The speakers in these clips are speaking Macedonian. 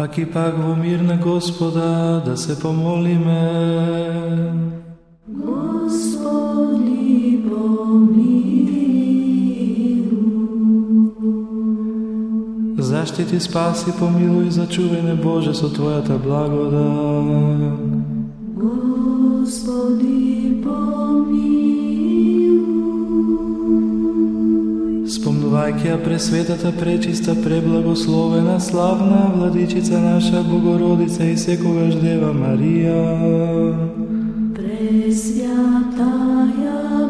Пак и пак во мир на Господа да се помолиме. Господи, помилуј. Заштити, спаси, помилуј, зачувај не Боже со Твојата благодат. Господи, помилуј. Ја пресветата, пречиста, преблагословена, славна владичица наша Богородица и секогаш Дева Марија. Пресвятаја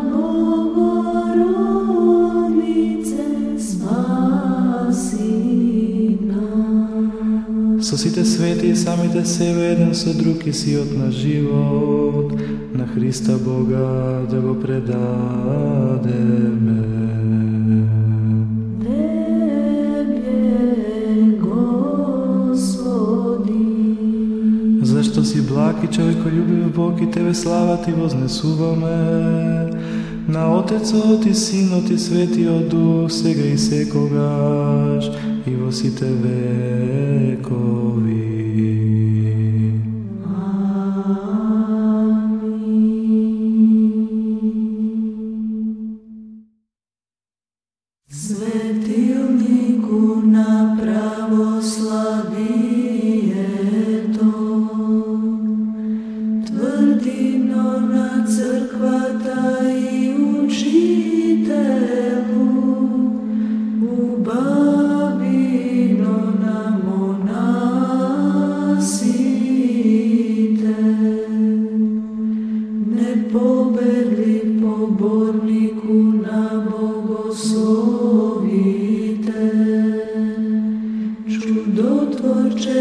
Богородице, спаси нас. Со сите свети и самите себе еден со друг и сиот на живот на Христа Бога да го предадеме. Што си благ и човеколюбив Бог и Тебе слава Ти вознесуваме. На Отецот и Синот и Светиот Дух, сега и секогаш, и во сите векови. Светилнику на православие, divna crkva i učitelu, u babino nam onasite. Ne pobedli poborniku na bogoslovite, čudotvorče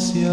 Divensi.